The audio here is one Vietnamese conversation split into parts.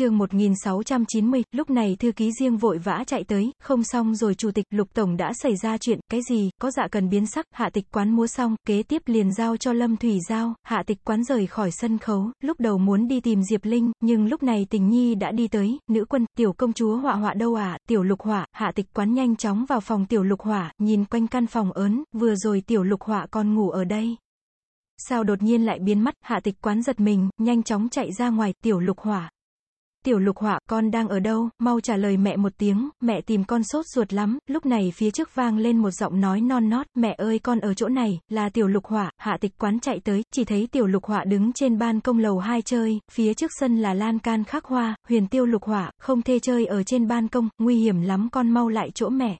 chương 1690, lúc này thư ký riêng vội vã chạy tới, không xong rồi chủ tịch, lục tổng đã xảy ra chuyện, cái gì, có dạ cần biến sắc, hạ tịch quán múa xong, kế tiếp liền giao cho Lâm Thủy Giao, hạ tịch quán rời khỏi sân khấu, lúc đầu muốn đi tìm Diệp Linh, nhưng lúc này tình nhi đã đi tới, nữ quân, tiểu công chúa họa họa đâu à, tiểu lục họa, hạ tịch quán nhanh chóng vào phòng tiểu lục họa, nhìn quanh căn phòng ớn, vừa rồi tiểu lục họa còn ngủ ở đây. Sao đột nhiên lại biến mất, hạ tịch quán giật mình, nhanh chóng chạy ra ngoài, tiểu lục hỏa. Tiểu lục họa, con đang ở đâu, mau trả lời mẹ một tiếng, mẹ tìm con sốt ruột lắm, lúc này phía trước vang lên một giọng nói non nót, mẹ ơi con ở chỗ này, là tiểu lục họa, hạ tịch quán chạy tới, chỉ thấy tiểu lục họa đứng trên ban công lầu hai chơi, phía trước sân là lan can khắc hoa, huyền tiêu lục họa, không thê chơi ở trên ban công, nguy hiểm lắm con mau lại chỗ mẹ.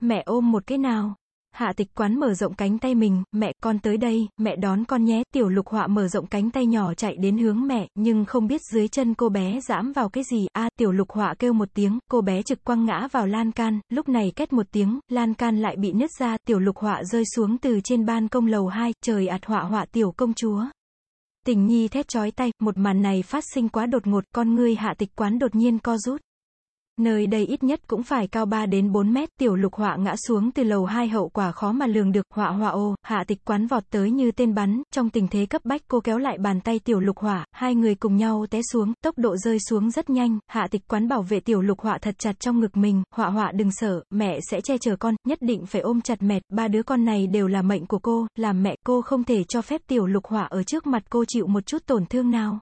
Mẹ ôm một cái nào. Hạ tịch quán mở rộng cánh tay mình, mẹ, con tới đây, mẹ đón con nhé, tiểu lục họa mở rộng cánh tay nhỏ chạy đến hướng mẹ, nhưng không biết dưới chân cô bé giãm vào cái gì, a tiểu lục họa kêu một tiếng, cô bé trực quăng ngã vào lan can, lúc này kết một tiếng, lan can lại bị nứt ra, tiểu lục họa rơi xuống từ trên ban công lầu 2, trời ạt họa họa tiểu công chúa. Tình nhi thét chói tay, một màn này phát sinh quá đột ngột, con ngươi hạ tịch quán đột nhiên co rút. Nơi đây ít nhất cũng phải cao 3 đến 4 mét, tiểu lục họa ngã xuống từ lầu 2 hậu quả khó mà lường được, họa họa ô, hạ tịch quán vọt tới như tên bắn, trong tình thế cấp bách cô kéo lại bàn tay tiểu lục họa, hai người cùng nhau té xuống, tốc độ rơi xuống rất nhanh, hạ tịch quán bảo vệ tiểu lục họa thật chặt trong ngực mình, họa họa đừng sợ, mẹ sẽ che chở con, nhất định phải ôm chặt mẹ, ba đứa con này đều là mệnh của cô, làm mẹ cô không thể cho phép tiểu lục họa ở trước mặt cô chịu một chút tổn thương nào.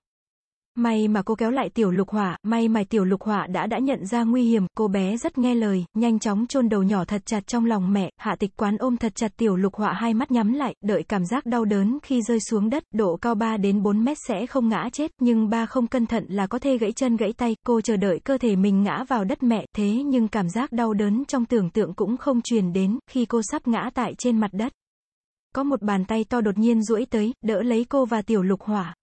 May mà cô kéo lại tiểu lục hỏa, may mà tiểu lục hỏa đã đã nhận ra nguy hiểm, cô bé rất nghe lời, nhanh chóng chôn đầu nhỏ thật chặt trong lòng mẹ, hạ tịch quán ôm thật chặt tiểu lục hỏa hai mắt nhắm lại, đợi cảm giác đau đớn khi rơi xuống đất, độ cao 3 đến 4 mét sẽ không ngã chết, nhưng ba không cẩn thận là có thể gãy chân gãy tay, cô chờ đợi cơ thể mình ngã vào đất mẹ, thế nhưng cảm giác đau đớn trong tưởng tượng cũng không truyền đến, khi cô sắp ngã tại trên mặt đất. Có một bàn tay to đột nhiên duỗi tới, đỡ lấy cô và tiểu lục hỏa.